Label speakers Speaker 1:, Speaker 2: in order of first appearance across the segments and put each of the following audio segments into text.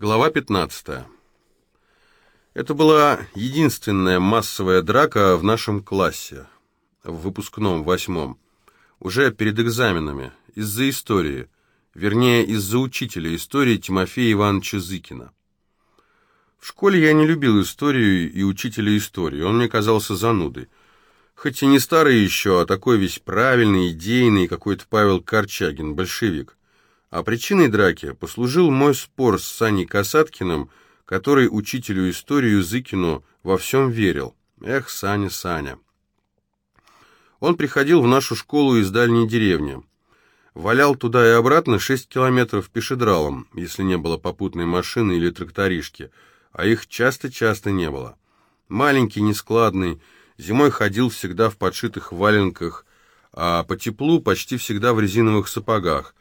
Speaker 1: Глава 15. Это была единственная массовая драка в нашем классе, в выпускном восьмом, уже перед экзаменами, из-за истории, вернее, из-за учителя истории Тимофея Ивановича Зыкина. В школе я не любил историю и учителя истории, он мне казался занудой. Хоть и не старый еще, а такой весь правильный, идейный, какой-то Павел Корчагин, большевик. А причиной драки послужил мой спор с Саней Касаткиным, который учителю историю Зыкину во всем верил. Эх, Саня, Саня. Он приходил в нашу школу из дальней деревни. Валял туда и обратно шесть километров пешедралом, если не было попутной машины или тракторишки, а их часто-часто не было. Маленький, нескладный, зимой ходил всегда в подшитых валенках, а по теплу почти всегда в резиновых сапогах,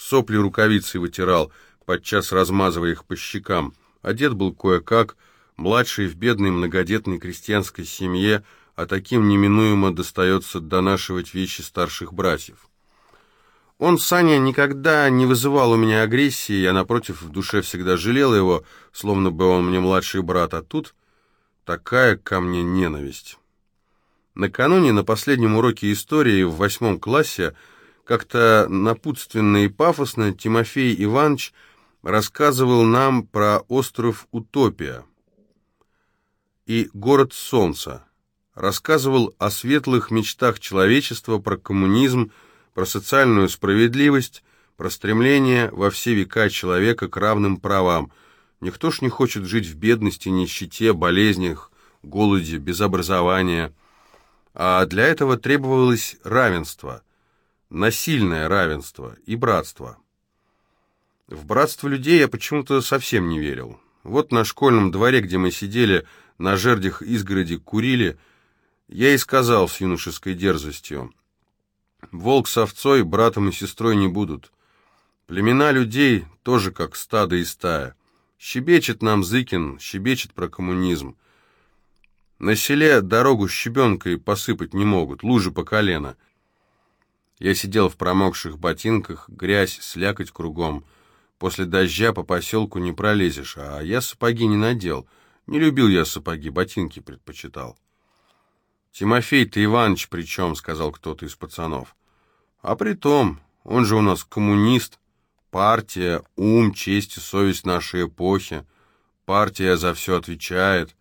Speaker 1: сопли рукавицей вытирал, подчас размазывая их по щекам. Одет был кое-как, младший в бедной многодетной крестьянской семье, а таким неминуемо достается донашивать вещи старших братьев. Он, Саня, никогда не вызывал у меня агрессии, я, напротив, в душе всегда жалел его, словно бы он мне младший брат, а тут такая ко мне ненависть. Накануне на последнем уроке истории в восьмом классе как-то напутственно и пафосно Тимофей Иванович рассказывал нам про остров Утопия и город Солнца, рассказывал о светлых мечтах человечества, про коммунизм, про социальную справедливость, про стремление во все века человека к равным правам. Никто ж не хочет жить в бедности, нищете, болезнях, голоде, без образования. А для этого требовалось равенство – насильное равенство и братство. В братство людей я почему-то совсем не верил. Вот на школьном дворе, где мы сидели, на жердях изгороди курили, я и сказал с юношеской дерзостью, «Волк с овцой, братом и сестрой не будут. Племена людей тоже как стадо и стая. Щебечет нам Зыкин, щебечет про коммунизм. На селе дорогу щебенкой посыпать не могут, лужи по колено». Я сидел в промокших ботинках, грязь, слякоть кругом. После дождя по поселку не пролезешь, а я сапоги не надел. Не любил я сапоги, ботинки предпочитал. «Тимофей, ты Иванович при чем?» — сказал кто-то из пацанов. «А при том, он же у нас коммунист. Партия, ум, честь и совесть нашей эпохи. Партия за все отвечает.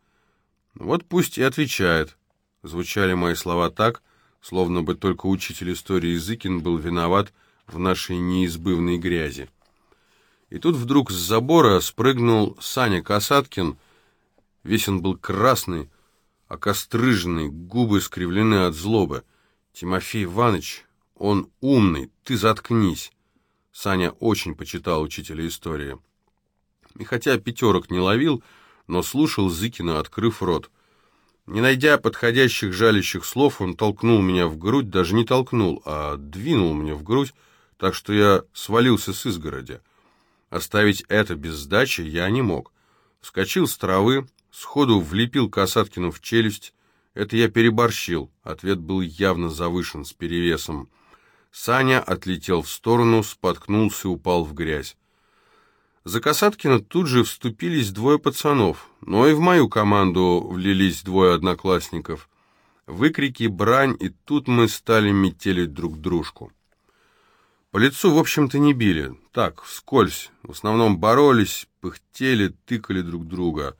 Speaker 1: Вот пусть и отвечает». Звучали мои слова так, словно бы только учитель истории Зыкин был виноват в нашей неизбывной грязи. И тут вдруг с забора спрыгнул Саня Касаткин. Весь он был красный, окострыженный, губы скривлены от злобы. «Тимофей Иванович, он умный, ты заткнись!» Саня очень почитал учителя истории. И хотя пятерок не ловил, но слушал Зыкина, открыв рот — не найдя подходящих жалящих слов, он толкнул меня в грудь, даже не толкнул, а двинул мне в грудь, так что я свалился с изгороди. Оставить это без сдачи я не мог. Вскочил с травы, сходу влепил Касаткину в челюсть. Это я переборщил, ответ был явно завышен, с перевесом. Саня отлетел в сторону, споткнулся, упал в грязь. За Касаткина тут же вступились двое пацанов, но и в мою команду влились двое одноклассников. Выкрики, брань, и тут мы стали метелить друг дружку. По лицу, в общем-то, не били. Так, вскользь. В основном боролись, пыхтели, тыкали друг друга.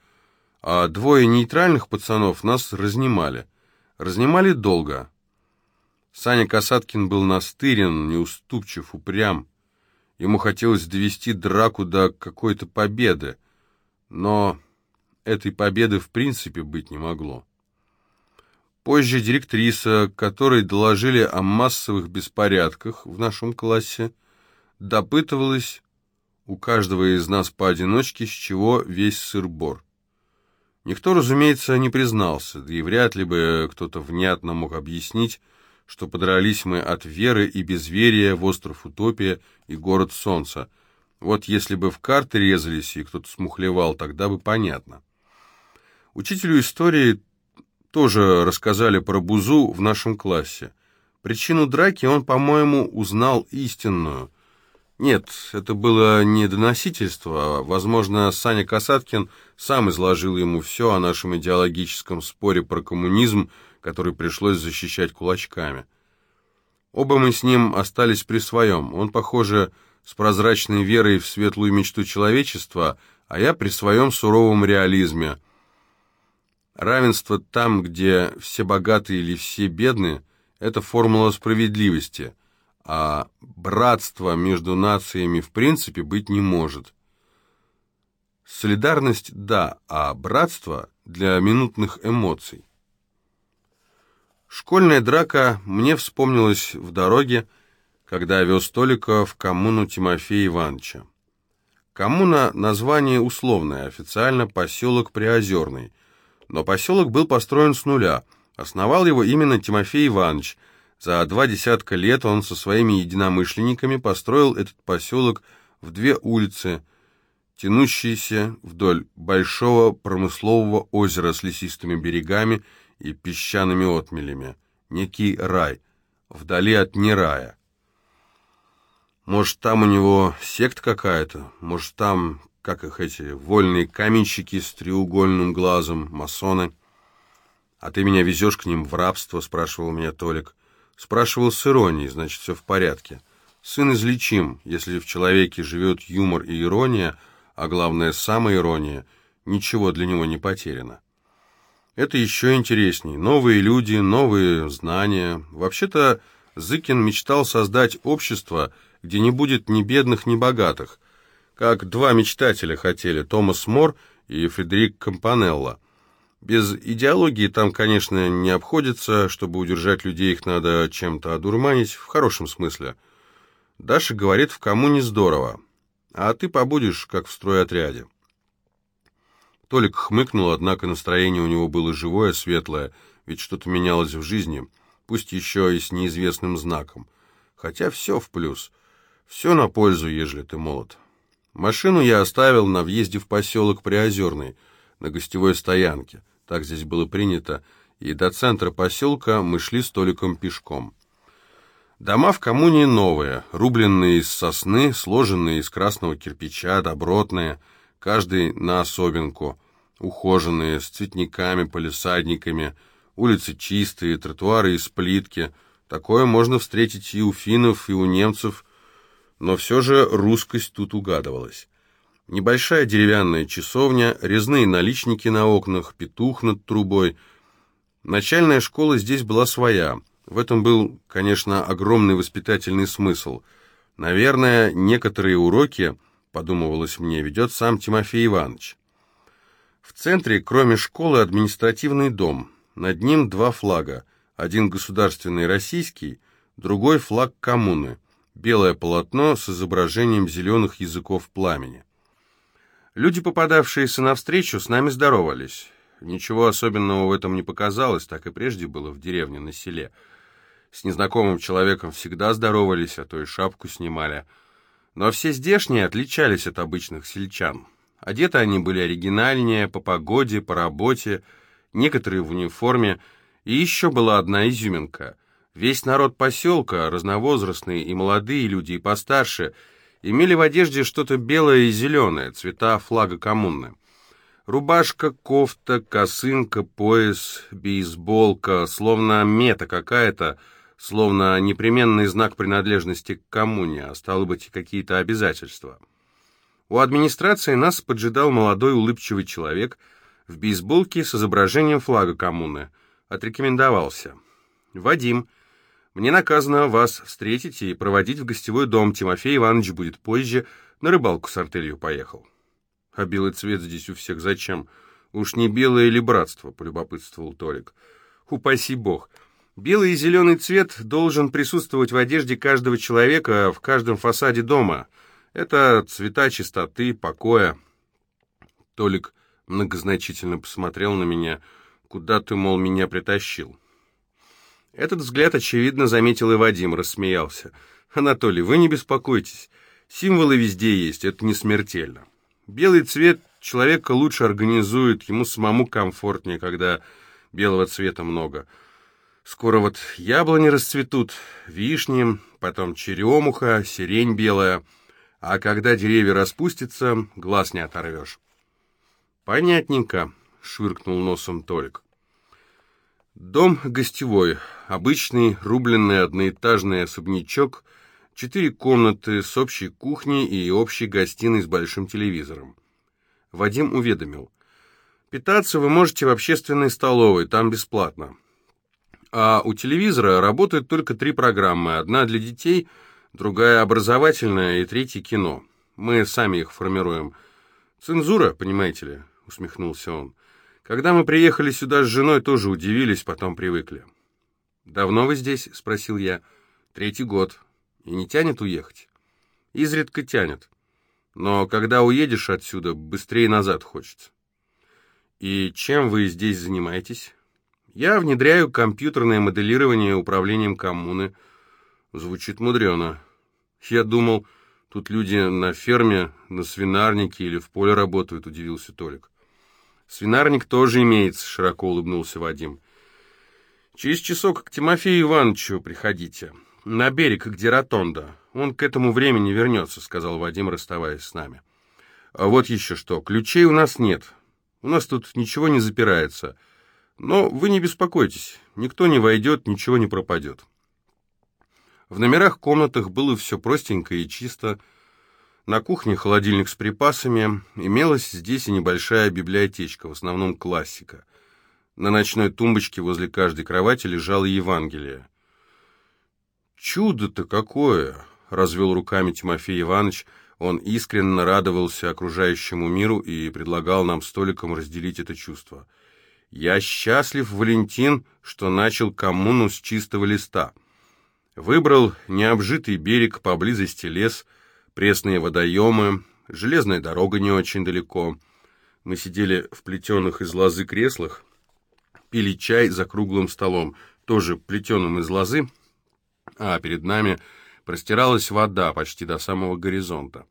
Speaker 1: А двое нейтральных пацанов нас разнимали. Разнимали долго. Саня Касаткин был настырен, неуступчив, упрям. Ему хотелось довести драку до какой-то победы, но этой победы в принципе быть не могло. Позже директриса, которой доложили о массовых беспорядках в нашем классе, допытывалась у каждого из нас поодиночке, с чего весь сыр-бор. Никто, разумеется, не признался, да и вряд ли бы кто-то внятно мог объяснить, что подрались мы от веры и безверия в остров Утопия и город Солнца. Вот если бы в карты резались и кто-то смухлевал, тогда бы понятно. Учителю истории тоже рассказали про Бузу в нашем классе. Причину драки он, по-моему, узнал истинную. Нет, это было не доносительство. Возможно, Саня Касаткин сам изложил ему все о нашем идеологическом споре про коммунизм, который пришлось защищать кулачками. Оба мы с ним остались при своем. Он, похоже, с прозрачной верой в светлую мечту человечества, а я при своем суровом реализме. Равенство там, где все богатые или все бедные, это формула справедливости, а братства между нациями в принципе быть не может. Солидарность – да, а братство – для минутных эмоций. Школьная драка мне вспомнилась в дороге, когда вез Толика в коммуну Тимофея Ивановича. Коммуна – название условное, официально поселок Приозерный. Но поселок был построен с нуля. Основал его именно Тимофей Иванович. За два десятка лет он со своими единомышленниками построил этот поселок в две улицы, тянущиеся вдоль большого промыслового озера с лесистыми берегами и песчаными отмелями. Некий рай, вдали от нерая. Может, там у него секта какая-то? Может, там, как их эти, вольные каменщики с треугольным глазом, масоны? А ты меня везешь к ним в рабство, спрашивал меня Толик. Спрашивал с иронией, значит, все в порядке. Сын излечим, если в человеке живет юмор и ирония, а главное, самоирония, ничего для него не потеряно. Это еще интересней. Новые люди, новые знания. Вообще-то Зыкин мечтал создать общество – где не будет ни бедных, ни богатых, как два мечтателя хотели, Томас Мор и Фредерик Кампанелло. Без идеологии там, конечно, не обходится, чтобы удержать людей, их надо чем-то одурманить, в хорошем смысле. Даша говорит, в коммуне здорово, а ты побудешь, как в стройотряде. Толик хмыкнул, однако настроение у него было живое, светлое, ведь что-то менялось в жизни, пусть еще и с неизвестным знаком. Хотя все в плюс. Все на пользу, ежели ты молод. Машину я оставил на въезде в поселок Приозерный, на гостевой стоянке. Так здесь было принято, и до центра поселка мы шли столиком пешком. Дома в коммуне новые, рубленные из сосны, сложенные из красного кирпича, добротные, каждый на особенку, ухоженные, с цветниками, полисадниками, улицы чистые, тротуары из плитки. Такое можно встретить и у финнов, и у немцев – но все же русскость тут угадывалась. Небольшая деревянная часовня, резные наличники на окнах, петух над трубой. Начальная школа здесь была своя. В этом был, конечно, огромный воспитательный смысл. Наверное, некоторые уроки, подумывалось мне, ведет сам Тимофей Иванович. В центре, кроме школы, административный дом. Над ним два флага. Один государственный российский, другой флаг коммуны – белое полотно с изображением зеленых языков пламени. Люди, попадавшиеся навстречу, с нами здоровались. Ничего особенного в этом не показалось, так и прежде было в деревне на селе. С незнакомым человеком всегда здоровались, а то и шапку снимали. Но все здешние отличались от обычных сельчан. Одеты они были оригинальнее, по погоде, по работе, некоторые в униформе, и еще была одна изюминка — Весь народ поселка, разновозрастные и молодые люди, и постарше, имели в одежде что-то белое и зеленое, цвета флага коммуны. Рубашка, кофта, косынка, пояс, бейсболка, словно мета какая-то, словно непременный знак принадлежности к коммуне, а стало быть, какие-то обязательства. У администрации нас поджидал молодой улыбчивый человек в бейсболке с изображением флага коммуны. Отрекомендовался. «Вадим, мне наказано вас встретить и проводить в гостевой дом. Тимофей Иванович будет позже. На рыбалку с артелью поехал. А белый цвет здесь у всех зачем? Уж не белое или братство, полюбопытствовал Толик. Упаси бог. Белый и зеленый цвет должен присутствовать в одежде каждого человека в каждом фасаде дома. Это цвета чистоты, покоя. Толик многозначительно посмотрел на меня. Куда ты, мол, меня притащил? Этот взгляд, очевидно, заметил и Вадим, рассмеялся. «Анатолий, вы не беспокойтесь. Символы везде есть, это не смертельно. Белый цвет человека лучше организует, ему самому комфортнее, когда белого цвета много. Скоро вот яблони расцветут, вишни, потом черемуха, сирень белая. А когда деревья распустятся, глаз не оторвешь. Понятненько, швыркнул носом Толик. Дом гостевой, обычный рубленный одноэтажный особнячок, четыре комнаты с общей кухней и общей гостиной с большим телевизором. Вадим уведомил. Питаться вы можете в общественной столовой, там бесплатно. А у телевизора работают только три программы. Одна для детей, другая образовательная и третья кино. Мы сами их формируем. Цензура, понимаете ли, усмехнулся он. Когда мы приехали сюда с женой, тоже удивились, потом привыкли. «Давно вы здесь?» — спросил я. «Третий год. И не тянет уехать?» «Изредка тянет. Но когда уедешь отсюда, быстрее назад хочется». «И чем вы здесь занимаетесь?» «Я внедряю компьютерное моделирование управлением коммуны». Звучит мудрено. Я думал, тут люди на ферме, на свинарнике или в поле работают, удивился Толик. Свинарник тоже имеется, широко улыбнулся Вадим. Через часок к Тимофею Ивановичу приходите. На берег, где ротонда. Он к этому времени вернется, сказал Вадим, расставаясь с нами. А вот еще что. Ключей у нас нет. У нас тут ничего не запирается. Но вы не беспокойтесь. Никто не войдет, ничего не пропадет. В номерах комнатах было все простенько и чисто. На кухне холодильник с припасами, имелась здесь и небольшая библиотечка, в основном классика. На ночной тумбочке возле каждой кровати лежало Евангелие. «Чудо-то какое!» — развел руками Тимофей Иванович. Он искренне радовался окружающему миру и предлагал нам столиком разделить это чувство. «Я счастлив, Валентин, что начал коммуну с чистого листа. Выбрал необжитый берег, поблизости лес — пресные водоемы, железная дорога не очень далеко. Мы сидели в плетеных из лозы креслах, пили чай за круглым столом, тоже плетеным из лозы, а перед нами простиралась вода почти до самого горизонта.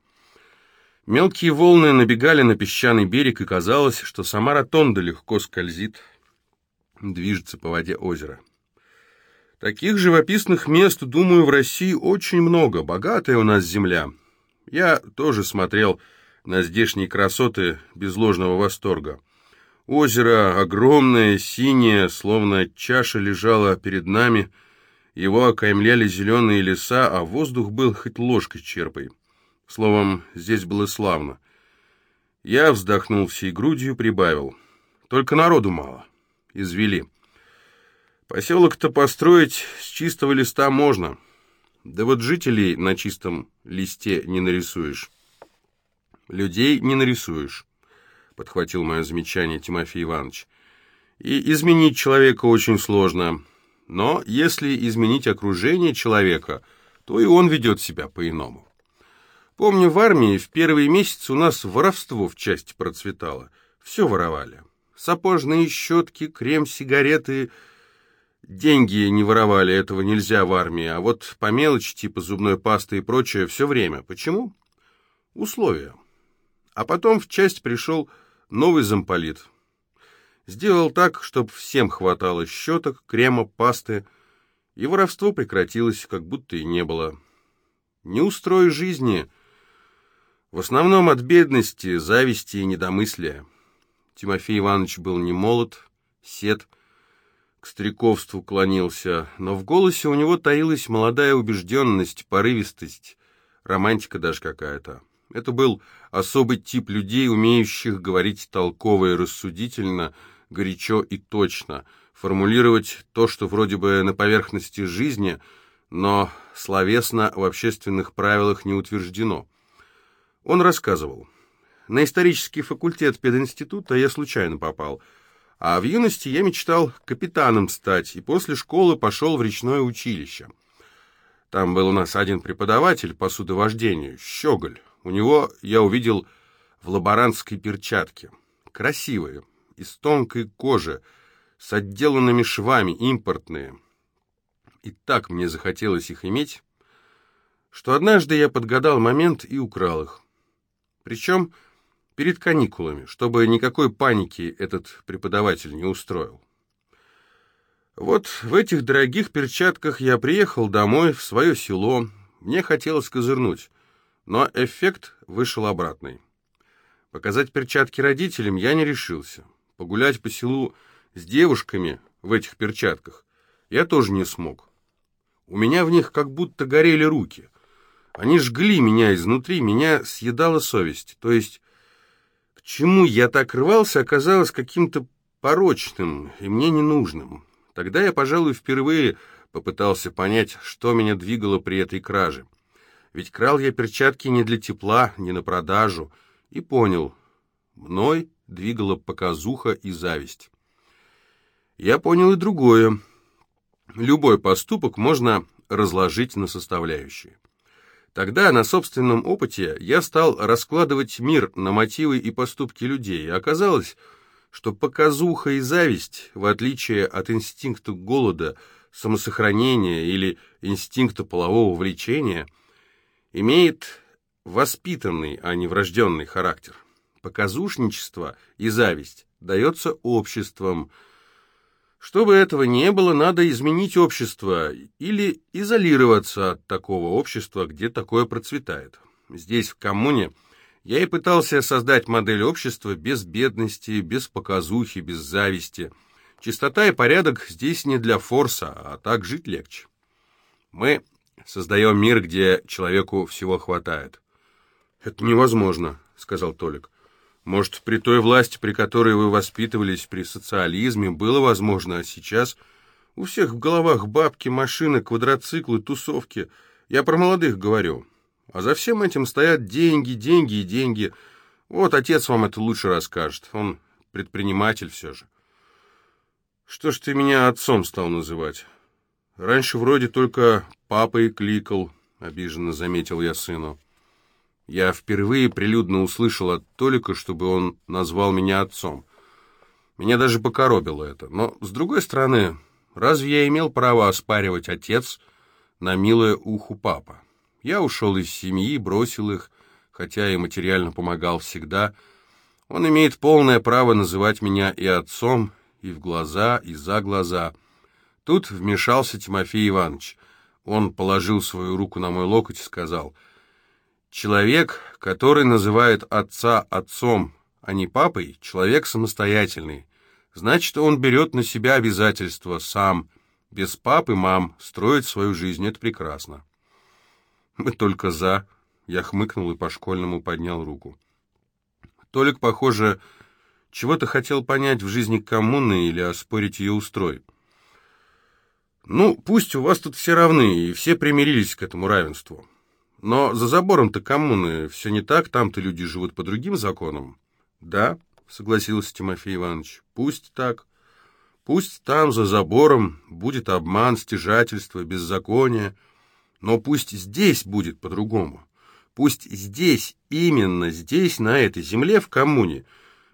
Speaker 1: Мелкие волны набегали на песчаный берег, и казалось, что сама ротонда легко скользит, движется по воде озера. Таких живописных мест, думаю, в России очень много, богатая у нас земля. Я тоже смотрел на здешние красоты без ложного восторга. Озеро огромное, синее, словно чаша лежала перед нами, его окаймляли зеленые леса, а воздух был хоть ложкой черпай. Словом, здесь было славно. Я вздохнул всей грудью, прибавил. Только народу мало. Извели. Поселок-то построить с чистого листа можно. Да вот жителей на чистом листе не нарисуешь. Людей не нарисуешь, подхватил мое замечание Тимофей Иванович. И изменить человека очень сложно. Но если изменить окружение человека, то и он ведет себя по-иному. Помню, в армии в первые месяцы у нас воровство в части процветало. Все воровали. Сапожные щетки, крем, сигареты, Деньги не воровали, этого нельзя в армии, а вот по мелочи, типа зубной пасты и прочее, все время. Почему? Условия. А потом в часть пришел новый замполит. Сделал так, чтобы всем хватало щеток, крема, пасты, и воровство прекратилось, как будто и не было. Не устрой жизни. В основном от бедности, зависти и недомыслия. Тимофей Иванович был не молод, сед, к стариковству клонился, но в голосе у него таилась молодая убежденность, порывистость, романтика даже какая-то. Это был особый тип людей, умеющих говорить толково и рассудительно, горячо и точно, формулировать то, что вроде бы на поверхности жизни, но словесно в общественных правилах не утверждено. Он рассказывал. На исторический факультет пединститута я случайно попал – а в юности я мечтал капитаном стать, и после школы пошел в речное училище. Там был у нас один преподаватель по судовождению, Щеголь. У него я увидел в лаборантской перчатке. Красивые, из тонкой кожи, с отделанными швами, импортные. И так мне захотелось их иметь, что однажды я подгадал момент и украл их. Причем перед каникулами, чтобы никакой паники этот преподаватель не устроил. Вот в этих дорогих перчатках я приехал домой, в свое село. Мне хотелось козырнуть. Но эффект вышел обратный. Показать перчатки родителям я не решился. Погулять по селу с девушками в этих перчатках я тоже не смог. У меня в них как будто горели руки. Они жгли меня изнутри, меня съедала совесть. То есть, к чему я так рвался, оказалось каким-то порочным и мне ненужным. Тогда я, пожалуй, впервые попытался понять, что меня двигало при этой краже. Ведь крал я перчатки не для тепла, не на продажу, и понял, мной двигала показуха и зависть. Я понял и другое. Любой поступок можно разложить на составляющие. Тогда на собственном опыте я стал раскладывать мир на мотивы и поступки людей, и оказалось, что показуха и зависть, в отличие от инстинкта голода, самосохранения или инстинкта полового влечения, имеет воспитанный, а не врожденный характер. Показушничество и зависть дается обществом. Чтобы этого не было, надо изменить общество или изолироваться от такого общества, где такое процветает. Здесь, в коммуне, я и пытался создать модель общества без бедности, без показухи, без зависти. Чистота и порядок здесь не для форса, а так жить легче. Мы создаем мир, где человеку всего хватает. «Это невозможно», — сказал Толик. «Может, при той власти, при которой вы воспитывались, при социализме, было возможно, а сейчас у всех в головах бабки, машины, квадроциклы, тусовки. Я про молодых говорю. А за всем этим стоят деньги, деньги и деньги. Вот отец вам это лучше расскажет. Он предприниматель все же». «Что ж ты меня отцом стал называть?» «Раньше вроде только папой кликал», — обиженно заметил я сыну. Я впервые прилюдно услышал от Толика, чтобы он назвал меня отцом. Меня даже покоробило это. Но, с другой стороны, разве я имел право оспаривать отец на милое уху папа? Я ушел из семьи, бросил их, хотя и материально помогал всегда. Он имеет полное право называть меня и отцом, и в глаза, и за глаза. Тут вмешался Тимофей Иванович. Он положил свою руку на мой локоть и сказал — Человек, который называет отца отцом, а не папой, человек самостоятельный. Значит, он берет на себя обязательства сам, без папы, мам, строить свою жизнь. Это прекрасно. Мы только за. Я хмыкнул и по-школьному поднял руку. Толик, похоже, чего-то хотел понять в жизни коммуны или оспорить ее устрой. Ну, пусть у вас тут все равны, и все примирились к этому равенству. Но за забором-то коммуны все не так, там-то люди живут по другим законам. Да, согласился Тимофей Иванович, пусть так. Пусть там, за забором, будет обман, стяжательство, беззаконие, но пусть здесь будет по-другому. Пусть здесь, именно здесь, на этой земле, в коммуне,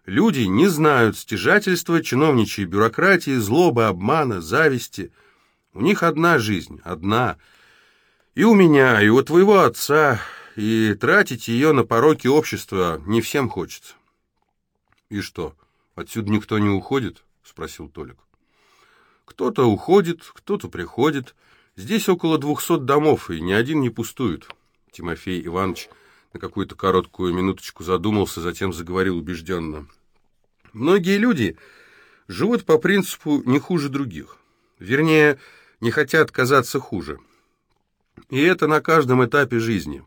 Speaker 1: люди не знают стяжательства, чиновничьей бюрократии, злобы, обмана, зависти. У них одна жизнь, одна — и у меня, и у твоего отца, и тратить ее на пороки общества не всем хочется. — И что, отсюда никто не уходит? — спросил Толик. — Кто-то уходит, кто-то приходит. Здесь около двухсот домов, и ни один не пустует. Тимофей Иванович на какую-то короткую минуточку задумался, затем заговорил убежденно. Многие люди живут по принципу не хуже других. Вернее, не хотят казаться хуже. И это на каждом этапе жизни.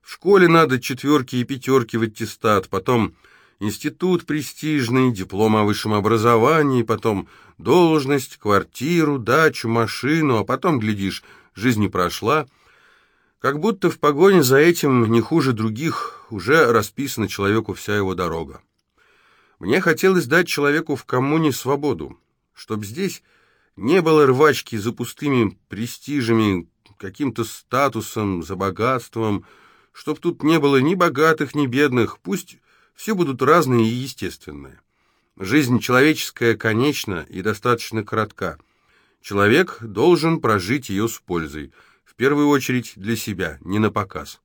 Speaker 1: В школе надо четверки и пятерки в аттестат, потом институт престижный, диплом о высшем образовании, потом должность, квартиру, дачу, машину, а потом, глядишь, жизнь не прошла. Как будто в погоне за этим не хуже других уже расписана человеку вся его дорога. Мне хотелось дать человеку в коммуне свободу, чтобы здесь не было рвачки за пустыми престижами, каким-то статусом, за богатством, чтоб тут не было ни богатых, ни бедных, пусть все будут разные и естественные. Жизнь человеческая конечна и достаточно коротка. Человек должен прожить ее с пользой, в первую очередь для себя, не на показ.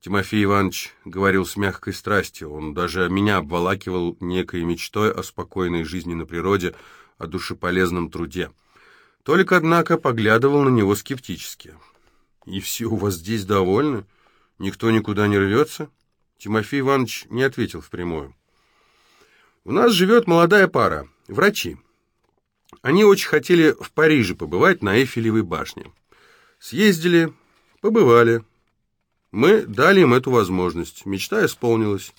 Speaker 1: Тимофей Иванович говорил с мягкой страстью, он даже меня обволакивал некой мечтой о спокойной жизни на природе, о душеполезном труде. Толик, однако, поглядывал на него скептически. «И все у вас здесь довольны? Никто никуда не рвется? Тимофей Иванович не ответил впрямую. У нас живет молодая пара, врачи. Они очень хотели в Париже побывать на Эйфелевой башне. Съездили, побывали. Мы дали им эту возможность. Мечта исполнилась.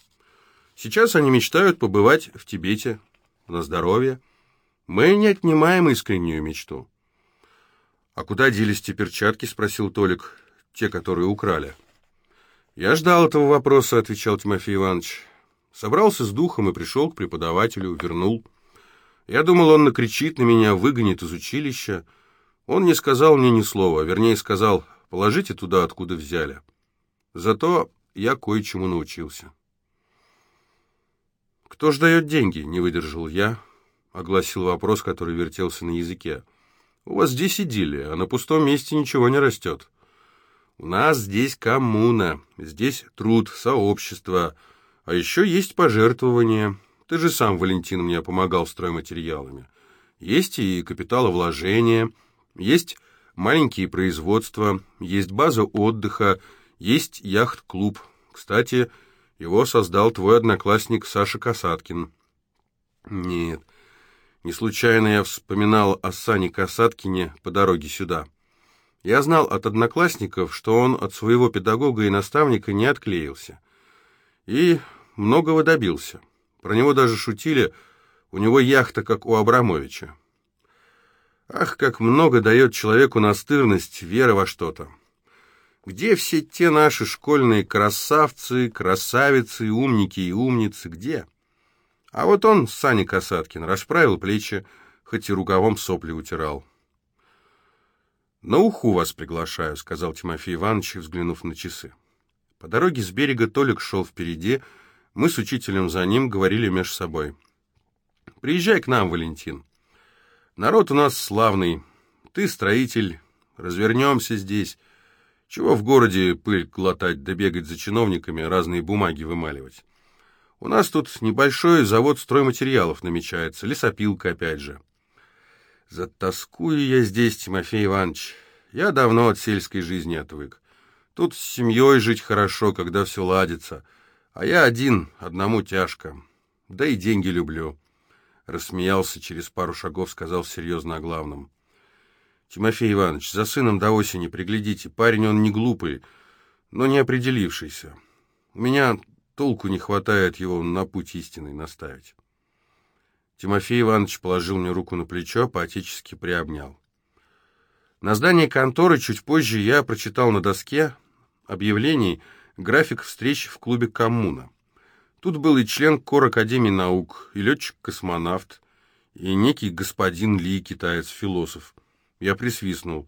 Speaker 1: Сейчас они мечтают побывать в Тибете. На здоровье. Мы не отнимаем искреннюю мечту. «А куда делись те перчатки?» — спросил Толик. «Те, которые украли». «Я ждал этого вопроса», — отвечал Тимофей Иванович. Собрался с духом и пришел к преподавателю, вернул. Я думал, он накричит на меня, выгонит из училища. Он не сказал мне ни слова, вернее сказал, положите туда, откуда взяли. Зато я кое-чему научился. «Кто ж дает деньги?» — не выдержал я, огласил вопрос, который вертелся на языке. «У вас здесь идиллия, а на пустом месте ничего не растет». У нас здесь коммуна, здесь труд, сообщество, а еще есть пожертвования. Ты же сам, Валентин, мне помогал стройматериалами. Есть и капиталовложения, есть маленькие производства, есть база отдыха, есть яхт-клуб. Кстати, его создал твой одноклассник Саша Касаткин. Нет, не случайно я вспоминал о Сане Касаткине по дороге сюда. Я знал от одноклассников, что он от своего педагога и наставника не отклеился. И многого добился. Про него даже шутили, у него яхта, как у Абрамовича. Ах, как много дает человеку настырность, вера во что-то. Где все те наши школьные красавцы, красавицы, умники и умницы, где? А вот он, Саня Касаткин, расправил плечи, хоть и рукавом сопли утирал. «На уху вас приглашаю», — сказал Тимофей Иванович, взглянув на часы. По дороге с берега Толик шел впереди, мы с учителем за ним говорили между собой. «Приезжай к нам, Валентин. Народ у нас славный. Ты строитель. Развернемся здесь. Чего в городе пыль глотать да бегать за чиновниками, разные бумаги вымаливать? У нас тут небольшой завод стройматериалов намечается, лесопилка опять же. Затаскую я здесь, Тимофей Иванович. Я давно от сельской жизни отвык. Тут с семьей жить хорошо, когда все ладится. А я один, одному тяжко. Да и деньги люблю. Рассмеялся, через пару шагов сказал серьезно о главном. Тимофей Иванович, за сыном до осени приглядите. Парень он не глупый, но не определившийся. У меня толку не хватает его на путь истинный наставить. Тимофей Иванович положил мне руку на плечо, поотечески приобнял. На здании конторы чуть позже я прочитал на доске объявлений график встреч в клубе «Коммуна». Тут был и член Кор Академии наук, и летчик-космонавт, и некий господин Ли, китаец-философ. Я присвистнул.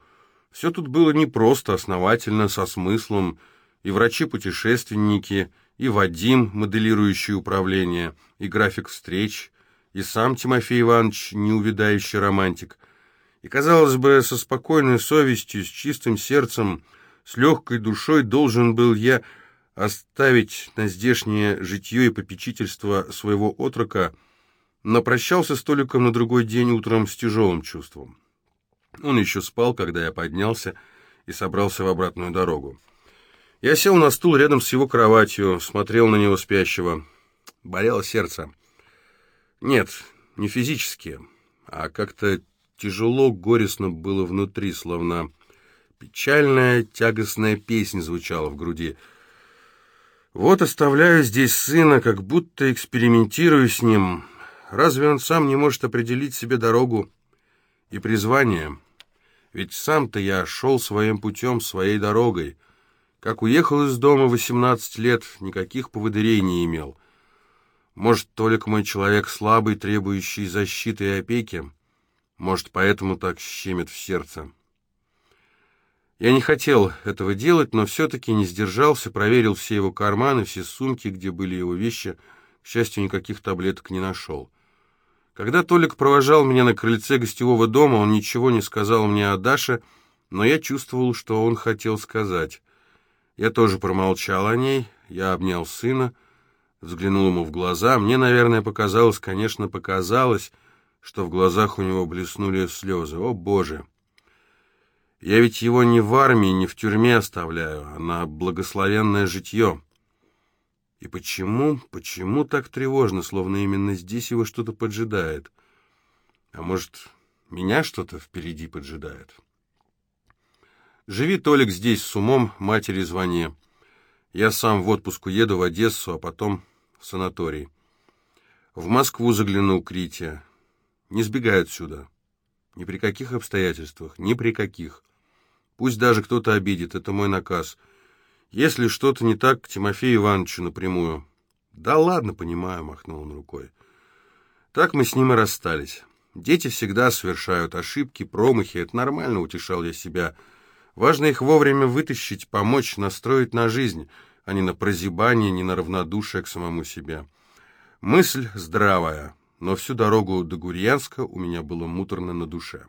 Speaker 1: Все тут было непросто, основательно, со смыслом, и врачи-путешественники, и Вадим, моделирующий управление, и график встреч — и сам Тимофей Иванович неувидающий романтик. И, казалось бы, со спокойной совестью, с чистым сердцем, с легкой душой должен был я оставить на здешнее житье и попечительство своего отрока, но прощался с Толиком на другой день утром с тяжелым чувством. Он еще спал, когда я поднялся и собрался в обратную дорогу. Я сел на стул рядом с его кроватью, смотрел на него спящего. Болело сердце. Нет, не физически, а как-то тяжело, горестно было внутри, словно печальная, тягостная песня звучала в груди. Вот оставляю здесь сына, как будто экспериментирую с ним. Разве он сам не может определить себе дорогу и призвание? Ведь сам-то я шел своим путем, своей дорогой. Как уехал из дома 18 лет, никаких поводырей не имел — может, только мой человек слабый, требующий защиты и опеки? Может, поэтому так щемит в сердце? Я не хотел этого делать, но все-таки не сдержался, проверил все его карманы, все сумки, где были его вещи. К счастью, никаких таблеток не нашел. Когда Толик провожал меня на крыльце гостевого дома, он ничего не сказал мне о Даше, но я чувствовал, что он хотел сказать. Я тоже промолчал о ней, я обнял сына, взглянул ему в глаза. Мне, наверное, показалось, конечно, показалось, что в глазах у него блеснули слезы. О, Боже! Я ведь его не в армии, не в тюрьме оставляю, а на благословенное житье. И почему, почему так тревожно, словно именно здесь его что-то поджидает? А может, меня что-то впереди поджидает? Живи, Толик, здесь с умом, матери звони. Я сам в отпуск уеду в Одессу, а потом в санаторий. В Москву заглянул Крития. Не сбегай отсюда. Ни при каких обстоятельствах, ни при каких. Пусть даже кто-то обидит, это мой наказ. Если что-то не так, к Тимофею Ивановичу напрямую. Да ладно, понимаю, махнул он рукой. Так мы с ним и расстались. Дети всегда совершают ошибки, промахи, это нормально, утешал я себя. Важно их вовремя вытащить, помочь, настроить на жизнь, а не на прозябание, не на равнодушие к самому себе. Мысль здравая, но всю дорогу до Гурьянска у меня было муторно на душе.